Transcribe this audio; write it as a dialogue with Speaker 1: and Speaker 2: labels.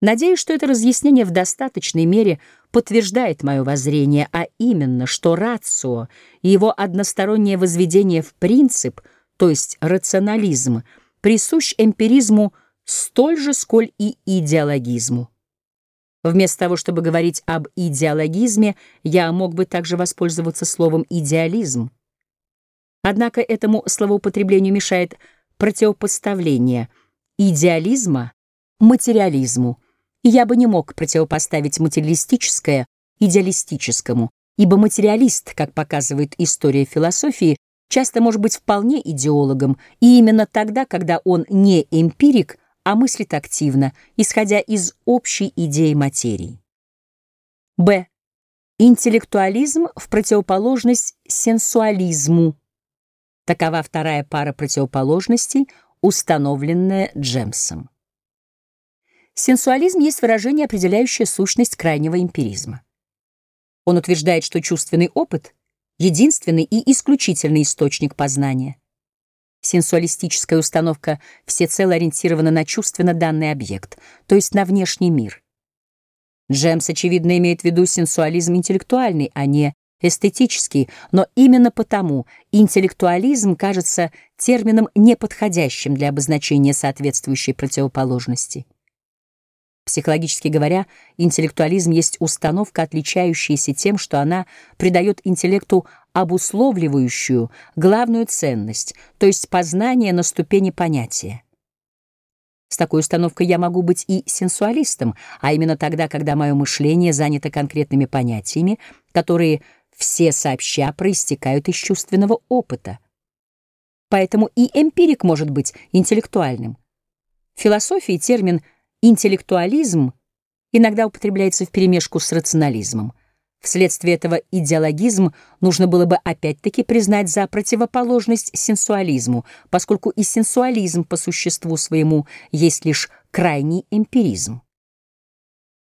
Speaker 1: Надеюсь, что это разъяснение в достаточной мере подтверждает мое воззрение, а именно, что рацио и его одностороннее возведение в принцип, то есть рационализм, присущ эмпиризму столь же, сколь и идеологизму. Вместо того, чтобы говорить об идеологизме, я мог бы также воспользоваться словом «идеализм». Однако этому словоупотреблению мешает противопоставление идеализма материализму, и я бы не мог противопоставить материалистическое идеалистическому, ибо материалист, как показывает история философии, часто может быть вполне идеологом, и именно тогда, когда он не эмпирик, а мыслит активно, исходя из общей идеи материи. Б. Интеллектуализм в противоположность сенсуализму. Такова вторая пара противоположностей, установленная Джемсом. Сенсуализм есть выражение, определяющее сущность крайнего эмпиризма. Он утверждает, что чувственный опыт — единственный и исключительный источник познания. Сенсуалистическая установка всецело ориентирована на чувственно данный объект, то есть на внешний мир. Джемс, очевидно, имеет в виду сенсуализм интеллектуальный, а не эстетический, но именно потому интеллектуализм кажется термином неподходящим для обозначения соответствующей противоположности. Психологически говоря, интеллектуализм есть установка, отличающаяся тем, что она придает интеллекту обусловливающую главную ценность, то есть познание на ступени понятия. С такой установкой я могу быть и сенсуалистом, а именно тогда, когда мое мышление занято конкретными понятиями, которые все сообща проистекают из чувственного опыта. Поэтому и эмпирик может быть интеллектуальным. В философии термин — Интеллектуализм иногда употребляется вперемешку с рационализмом. Вследствие этого идеологизм нужно было бы опять-таки признать за противоположность сенсуализму, поскольку и сенсуализм по существу своему есть лишь крайний эмпиризм.